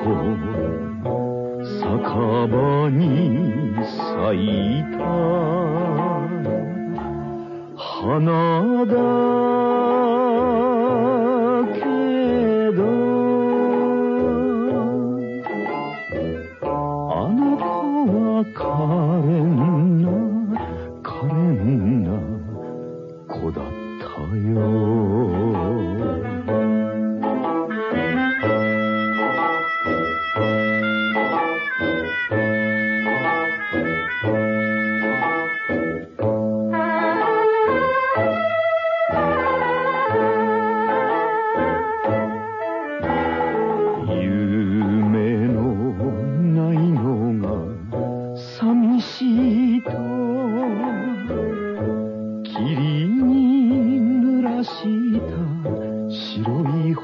酒場に咲いた花だけどあの子は可憐な可憐な子だったよ。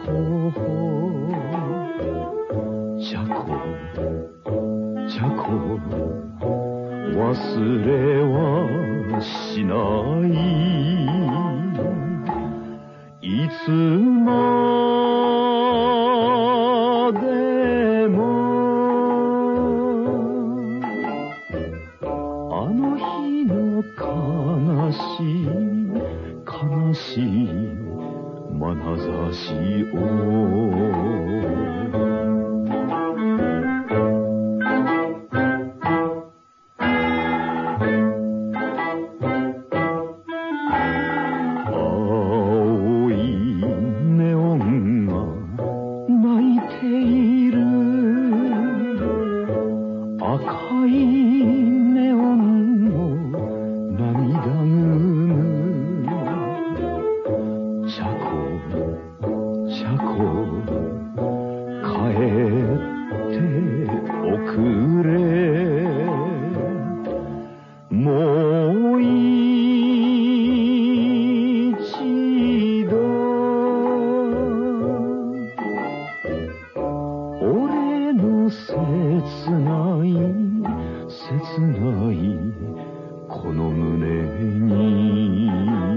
白い頬じゃこじゃこ忘れはしない。いつまでもあの日の悲しい悲しい眼差しを青いネオンが泣いている。赤いこじゃこ帰っておくれもう一度俺の切ない切ないこの胸に